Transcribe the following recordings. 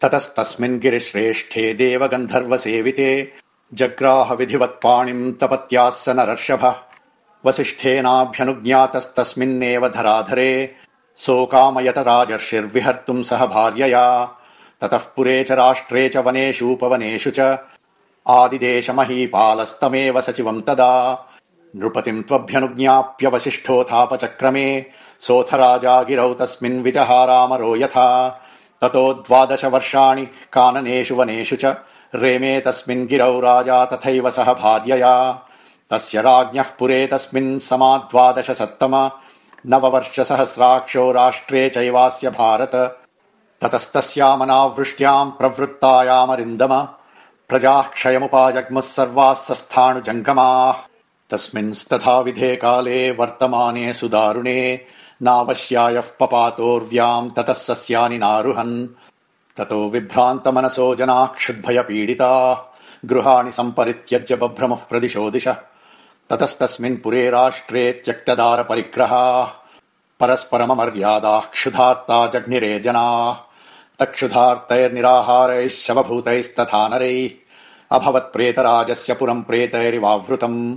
ततस्तस्मिन् गिरिश्रेष्ठे देव गन्धर्व सेविते जग्राह विधिवत्पाणिम् तपत्याः स नरर्षभ वसिष्ठेनाभ्यनुज्ञातस्तस्मिन्नेव धराधरे सोकामयत राजर्षिर्विहर्तुम् सह भार्यया। ततः पुरे च राष्ट्रे च वनेषूपवनेषु च आदिदेश महीपालस्तमेव सचिवम् तदा। नृपतिम् त्वभ्यनुज्ञाप्यवसिष्ठोऽथापचक्रमे सोऽथ राजा गिरौ तस्मिन् विजहारामरो यथा ततो द्वादश वर्षाणि काननेषु वनेषु च रेमे तस्मिन् गिरौ राजा तथैव सह भार्यया। तस्य राज्ञः पुरे तस्मिन् समा द्वादश सत्तम सहस्राक्षो राष्ट्रे चैवास्य भारत। ततस्तस्यामनावृष्ट्याम् प्रवृत्तायामरिन्दम। प्रजाः क्षयमुपाजग्मुः सर्वाः सस्थाणुजङ्गमाः तस्मिंस्तथा विधे काले वर्तमाने सुदारुणे नावश्यायः पपातोर्व्याम् ततः सस्यानि नारुहन्। ततो विभ्रान्तमनसो जनाः क्षुद्भय पीडिताः गृहाणि सम्परित्यज्य बभ्रमुः प्रदिशो दिश ततस्तस्मिन् पुरे राष्ट्रे त्यक्तदार परिग्रहाः परस्परममर्यादाः क्षुधार्ता जग्निरे जनाः। तक्षुधार्तैर्निराहारैः शवभूतैस्तथा नरैः अभवत्प्रेतराजस्य पुरम् प्रेतैरिवावृतम्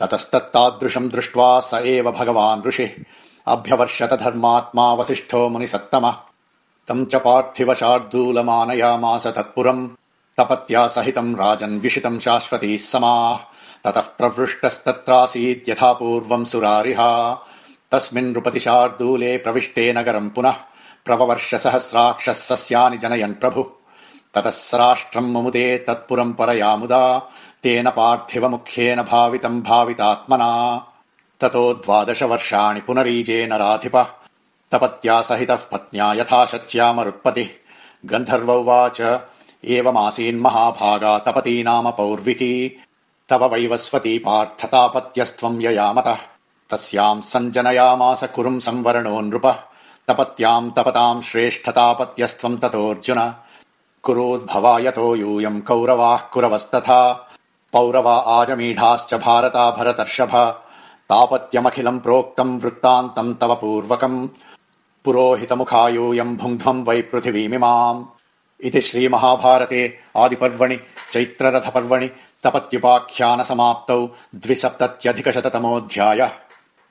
ततस्तत्तादृशम् दृष्ट्वा स एव भगवान् ऋषिः। अभ्यवर्षत धर्मात्मा वसिष्ठो मुनिसत्तमः। तम् च पार्थिव शार्दूलमानयामास तत्पुरम्। तपत्या सहितम् राजन् विषितम् शाश्वतीः समाः। ततः प्रवृष्टस्तत्रासीत् यथा पूर्वम् सुरारिहा। तस्मिन् नृपति शार्दूले प्रविष्टे नगरम् पुनः। प्रववर्ष सहस्राक्षः सस्यानि जनयन् प्रभुः। ततः स राष्ट्रम् मुमुदे तत्पुरम् परया मुदा तेन पार्थिव मुख्येन भावितम् भावितात्मना। ततो द्वादश वर्षाणि पुनरीजे नराधिप तपत्या सहितः पत्न्या यथा शच्यामरुत्पतिः गन्धर्व उवाच एवमासीन्महाभागा तपती नाम पौर्विकी। तव वैवस्वती पार्थतापत्यस्त्वम् ययामतः। तस्याम् सञ्जनयामास कुरुम् संवरणो नृप। तपत्याम् तपताम् श्रेष्ठतापत्यस्त्वम् ततोऽर्जुन। कुरोद्भवा यतो यूयम् कौरवाः कुरवस्तथा पौरवा आजमीढाश्च भारता भरतर्षभ। तापत्यमखिलम् प्रोक्तम् वृत्तान्तम् तव पूर्वकम् पुरोहितमुखायूयम् भुङ्ध्वम् वै पृथिवीमिमाम्। इति श्रीमहाभारते आदिपर्वणि चैत्ररथपर्वणि तपत्युपाख्यान समाप्तौ द्विसप्तत्यधिक शततमोऽध्यायः